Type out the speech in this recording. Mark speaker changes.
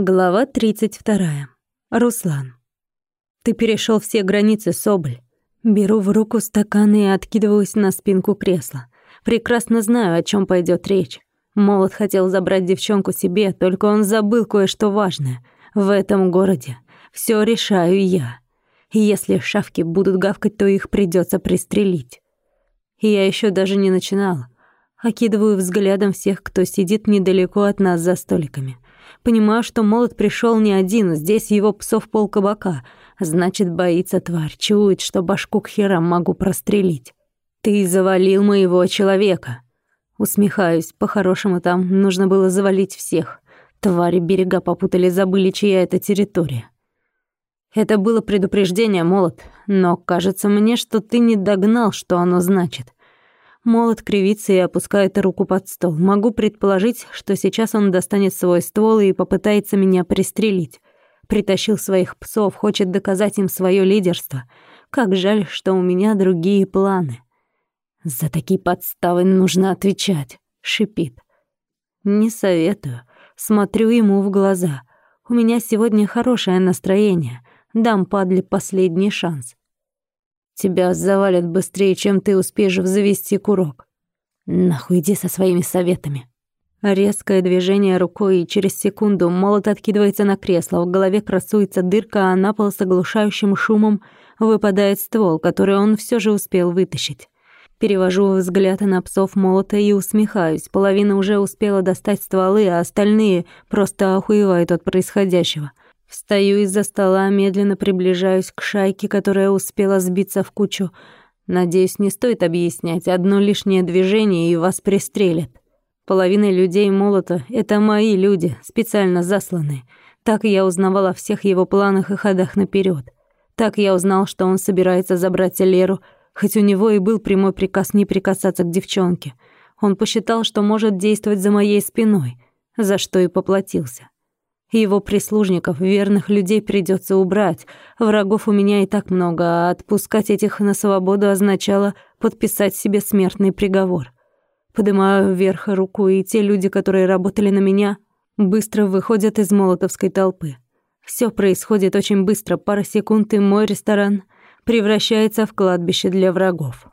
Speaker 1: Глава 32. Руслан. Ты перешел все границы, Соболь. Беру в руку стакан и откидываюсь на спинку кресла. Прекрасно знаю, о чем пойдет речь. Молот хотел забрать девчонку себе, только он забыл кое-что важное. В этом городе все решаю я. Если шавки будут гавкать, то их придется пристрелить. Я еще даже не начинала. Окидываю взглядом всех, кто сидит недалеко от нас за столиками — Понимаю, что молот пришел не один, здесь его псов пол кабака. Значит, боится тварь, чует, что башку к херам могу прострелить. Ты завалил моего человека. Усмехаюсь, по-хорошему там нужно было завалить всех. Твари берега попутали, забыли, чья это территория. Это было предупреждение, молот, но кажется мне, что ты не догнал, что оно значит. Молот кривится и опускает руку под стол. Могу предположить, что сейчас он достанет свой ствол и попытается меня пристрелить. Притащил своих псов, хочет доказать им свое лидерство. Как жаль, что у меня другие планы. За такие подставы нужно отвечать, шипит. Не советую. Смотрю ему в глаза. У меня сегодня хорошее настроение. Дам падле последний шанс. Тебя завалят быстрее, чем ты успеешь завести курок. Нахуй иди со своими советами. Резкое движение рукой, и через секунду молот откидывается на кресло, в голове красуется дырка, а на пол с оглушающим шумом выпадает ствол, который он все же успел вытащить. Перевожу взгляд на псов молота и усмехаюсь. Половина уже успела достать стволы, а остальные просто охуевают от происходящего — Встаю из-за стола, медленно приближаюсь к шайке, которая успела сбиться в кучу. Надеюсь, не стоит объяснять, одно лишнее движение и вас пристрелят. Половина людей молота — это мои люди, специально засланные. Так я узнавал о всех его планах и ходах наперед. Так я узнал, что он собирается забрать Леру, хоть у него и был прямой приказ не прикасаться к девчонке. Он посчитал, что может действовать за моей спиной, за что и поплатился. Его прислужников, верных людей придется убрать. Врагов у меня и так много, а отпускать этих на свободу означало подписать себе смертный приговор. Поднимаю вверх руку, и те люди, которые работали на меня, быстро выходят из молотовской толпы. Все происходит очень быстро, пара секунд, и мой ресторан превращается в кладбище для врагов.